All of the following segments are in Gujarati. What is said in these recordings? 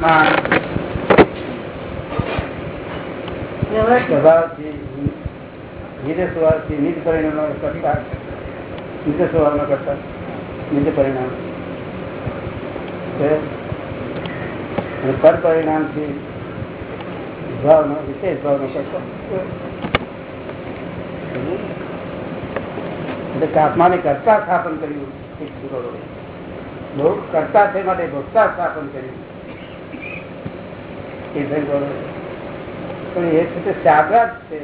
પરિણામ કરતા પરિણામ. અને ભાવનો વિશેષ ભાવનો કરતા. એટલે આત્માને કરતા સ્થાપન કર્યું. બહુ કરતા છે માટે ભોગતા સ્થાપન કર્યું. પણ એ છે તે છે.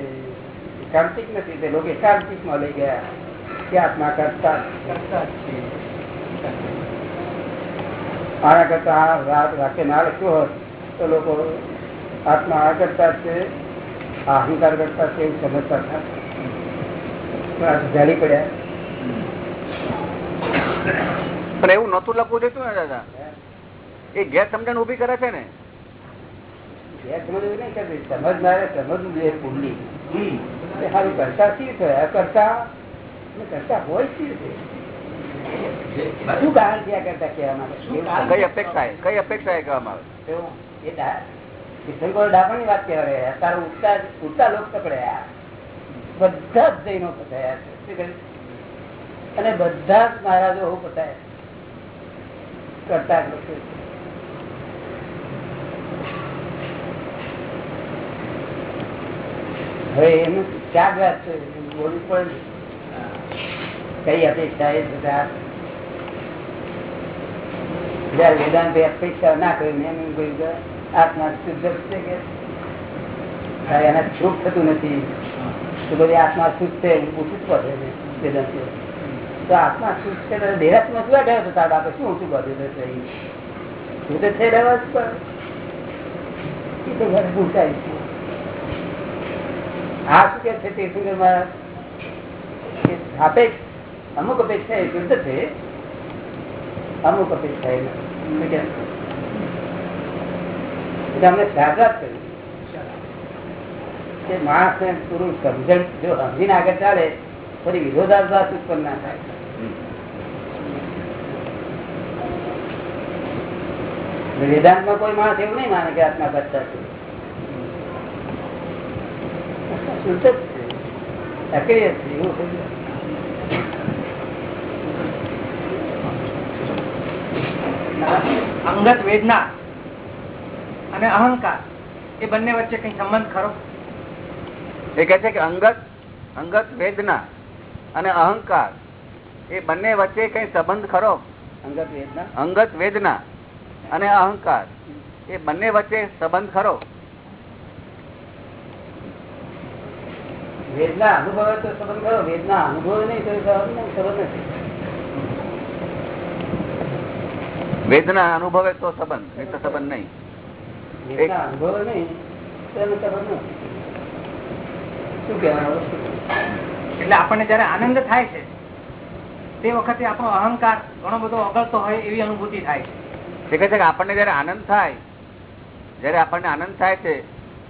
એકાંતિક નથી. તે લોકો એકાંતિકમાં લઈ ગયા. કે આત્મા કરતા કરતા આના કરતા આ વાક્ય ના રાખ્યો હોત, તો લોકો આત્મા આ કરતા છે, અહંકાર કરતા છે, એવું સમજતા હતા. જાણી પડ્યા. પણ એવું નતું લખવું જોઈતું ને દાદા? એ ગેર સમજણ ઊભી કરે છે ને? સમજનારે સમજવું જોઈએ કુંડલી. એ સારું કરતા શી થયા કરતા કરતા હોય શી શું કારણ છે કરતા કહેવા કઈ અપેક્ષા કઈ અપેક્ષા કહેવામાં આવે એ કિશનગોળ ડાપણની વાત કહેવા રહ્યા તારું ઉઠતા ઉઠતા લોક પકડ્યા બધા જ જૈનો કહ્યું? અને બધા જ મહારાજો પતાયા કરતા હવે એનું ક્યાં અપેક્ષા એ બધા? વેદાંત અપેક્ષા ના કરી ને એમ કહ્યું આત્મા શુદ્ધ છે કે? એને છૂટ થતું નથી. તો બધી આત્મા શુદ્ધ છે એવું પૂછવું પડે વેદાંત તો આત્મા શુદ્ધ છે તો દેહાત્મા શું ગયો તો તારા બાપે એ? તો છે. આ શું કે છે તે સાપેક્ષ, અમુક અપેક્ષા એ શુદ્ધ છે, અમુક અપેક્ષા એ અમને કર્યું કે માણસ ને પૂરું સમજણ જો સમજીને આગળ ચાલે, ફરી વિરોધાભાસ ઉત્પન્ન ના થાય. વેદાંતમાં કોઈ માણસ એવું નહીં માને કે આત્મા કરતા છે. શુદ્ધ જ છે એવું થઈ ગયું અંગત વેદના અને અહંકાર એ બંને વચ્ચે કઈ સંબંધ ખરો? એ કહે છે કે અંગત અંગત વેદના અને અહંકાર એ બંને વચ્ચે કઈ સંબંધ ખરો? અંગત વેદના અંગત વેદના અને અહંકાર એ બંને વચ્ચે સંબંધ ખરો? વેદના અનુભવે તો સંબંધ કરો વેદના અનુભવે નહીં તો સંબંધ નથી. વેદના અનુભવે તો સંબંધ નહીં તો સંબંધ નહીં. વેદના અનુભવે નહીં તો એનો સંબંધ નથી. શું કહેવાનું એટલે આપણને જયારે આનંદ થાય છે તે વખતે આપણો અહંકાર ઘણો બધો ઓગળતો હોય એવી અનુભૂતિ થાય છે. કહે છે કે આપણને જયારે આનંદ થાય જયારે આપણને આનંદ થાય છે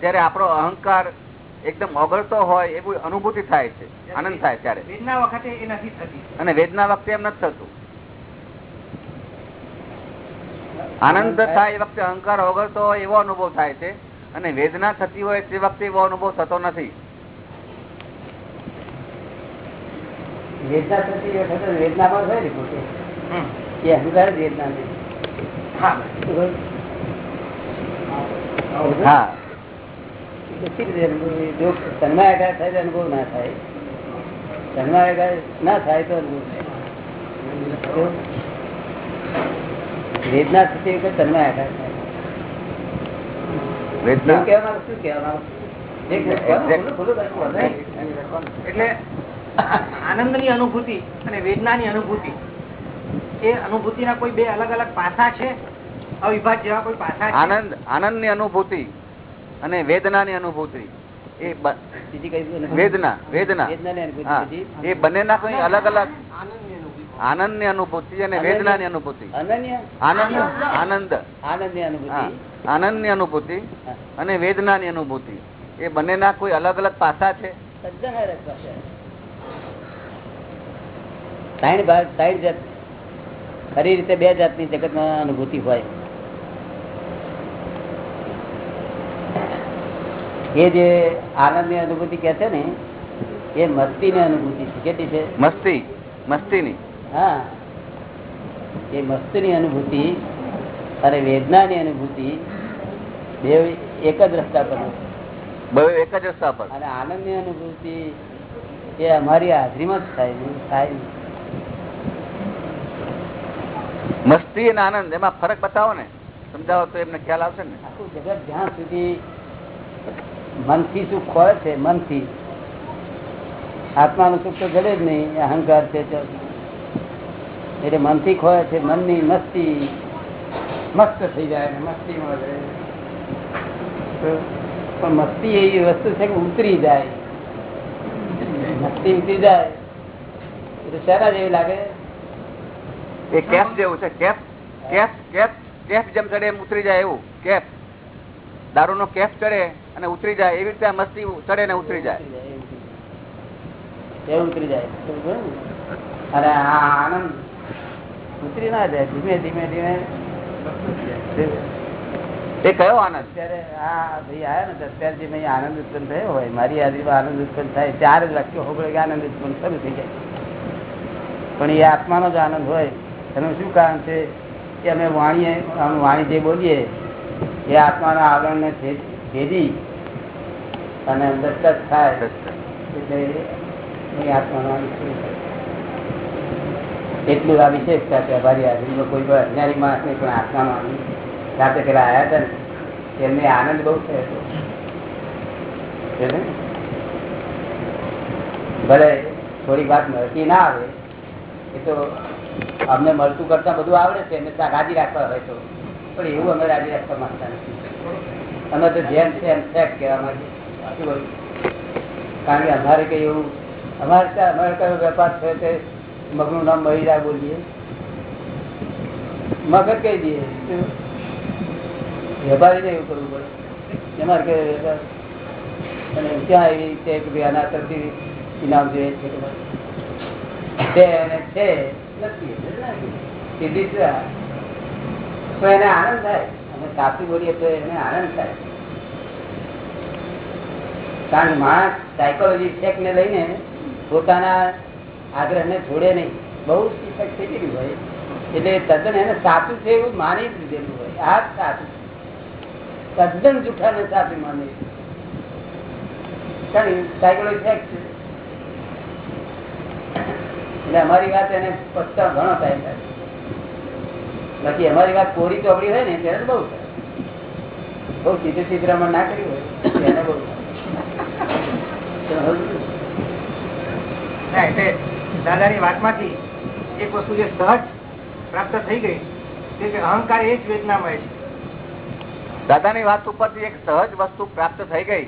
ત્યારે આપણો અહંકાર એકદમ ઓગળતો હોય એવું અનુભૂતિ થાય છે આનંદ થાય ત્યારે. વેદના વખતે એ નથી થતી. અને વેદના વખતે એમ નથી થતું. આનંદ થાય એ વખતે અહંકાર ઓગળતો હોય એવો અનુભવ થાય છે અને વેદના થતી હોય તે વખતે એવો અનુભવ થતો નથી. વેદના થતી વખતે વેદના પણ હોય ને પોતે. એ અહંકાર જ વેદના હા. હા. કેવી રીતે અનુભવ? જો તન્માયાકાર થાય તો અનુભવ ના થાય. તન્માયાકાર ના થાય તો અનુભવ થાય. વેદના થતી વખતે તન્માયાકાર થાય. વેદના? કહેવા શું કહેવા માંગો? એક મિનિટ કહેવાનું, બોલો, બોલો, બોલો. એટલે આનંદની અનુભૂતિ અને વેદના ની અનુભૂતિ એ અનુભૂતિના કોઈ બે અલગ અલગ પાસા છે? અવિભાજ જેવા કોઈ પાસા આનંદ આનંદની અનુભૂતિ. અને વેદના ની અનુભૂતિ. એ? વેદના વેદના. વેદનાની અનુભૂતિ ના? કોઈ અલગ અલગ આનંદની અનુભૂતિ અને વેદના ની અનુભૂતિ. આનંદ આનંદ આનંદ. ની અનુભૂતિ. અને વેદના ની અનુભૂતિ. એ બંનેના કોઈ અલગ અલગ પાસા છે. ત્રણ ભાગ ત્રણ જાત ખરી રીતે બે જાતની જગતમાં અનુભૂતિ હોય. એ જે આનંદની અનુભૂતિ કે છે ને એ મસ્તી ની અનુભૂતિ છે. કેટલી છે? મસ્તી મસ્તીની. હા. એ મસ્તી ની અનુભૂતિ અને વેદના ની અનુભૂતિ બે એક જ રસ્તા પર બે એક જ રસ્તા પર. અને આનંદની અનુભૂતિ એ અમારી હાજરીમાં જ થાય થાય મસ્તી અને આનંદ એમાં ફરક બતાવો ને. સમજાવો તો એમને ખ્યાલ આવશે ને. આખું જગત જ્યાં સુધી મનથી સુખ હોય છે, મનથી. આત્માનું સુખ તો જડે જ નહીં અહંકાર છે એટલે મનથી ખોય છે, મનની મસ્તી મસ્ત થઈ જાય ને મસ્તીમાં પણ મસ્તી એવી વસ્તુ છે કે ઉતરી જાય. મસ્તી ઉતરી જાય. એટલે શેના જેવી લાગે? એ કેપ જેવું છે, કેપ કેપ કેપ કેપ જેમ ચડે એમ ઉતરી જાય એવું, કેપ. દારૂ નો કેપ ચડે. અને ઉતરી જાય. એવી રીતે મસ્તી ચડે ને ઉતરી જાય. એ ઉતરી જાય. અને આ આનંદ. ઉતરી ના જાય. ધીમે ધીમે ધીમે. એ કયો આનંદ? અત્યારે આ ભાઈ આવ્યા ને અત્યારે જે મેં આનંદ ઉત્પન્ન થયો હોય. મારી હાજરીમાં આનંદ ઉત્પન્ન થાય. ચાર જ લખ્યો કે આનંદ ઉત્પન્ન શરૂ થઈ જાય. પણ એ આત્માનો જ આનંદ હોય. એનું શું કારણ છે? કે અમે વાણીએ વાણી જે બોલીએ એ આત્માના આવરણને ભે- ભેદી અને અંદર ટચ થાય એટલે થાય. એટલું આ વિશેષતા છે અમારી હાજરીમાં કોઈ પણ અજ્ઞાની માણસ નહીં પણ આત્મામાં રાતે પેલા આવ્યા હતા ને એમને આનંદ બહુ થયો હતો. ભલે થોડી વાત મળતી ના આવે એ તો અમને મળતું કરતા બધું આવડે છે એમને રાજી રાખવા હોય તો. પણ એવું અમે રાજી રાખવા માંગતા નથી. અમે તો જેમ છે એમ જ કહેવા માંગીએ કારણ કે અમારે કઈ એવું, અમારે ત્યાં, અમારે કયો વેપાર છે તે મગનું નામ મહિરા બોલીએ. મગજ કહી દઈએ? વેપારીને એવું કરવું પડે. અમારે કે અને ક્યાં એવી રીતે કે ભાઈ આના તરફથી ઇનામ જોઈએ છે છે અને છે, નથી. સીધી તો એને આનંદ થાય. અમે સાચું બોલીએ તો એને આનંદ થાય. કારણ માણસ સાયકોલોજી ચેક ને લઈને પોતાના આગ્રહને છોડે નહીં. બહુ શિક્ષક થઈ ગયું હોય. એટલે તદ્દન એને સાચું છે એવું માની જ લીધેલું હોય. આ જ સાચું. તદ્દન જૂઠા ને સાચું માની સાયકોલોજી ચેક છે. એટલે અમારી વાત એને પચતા ઘણો ટાઈમ થાય બાકી અમારી વાત કોરી ચોપડી હોય ને ત્યારે તો બહુ બહુ સીધે સીધરામાં ના કર્યું હોય ત્યારે બહુ દાદાની વાતમાંથી એક વસ્તુ જે સહજ પ્રાપ્ત થઈ ગઈ તે કે અહંકાર એ જ વેદનામય છે. દાદાની વાત ઉપરથી એક સહજ વસ્તુ પ્રાપ્ત થઈ ગઈ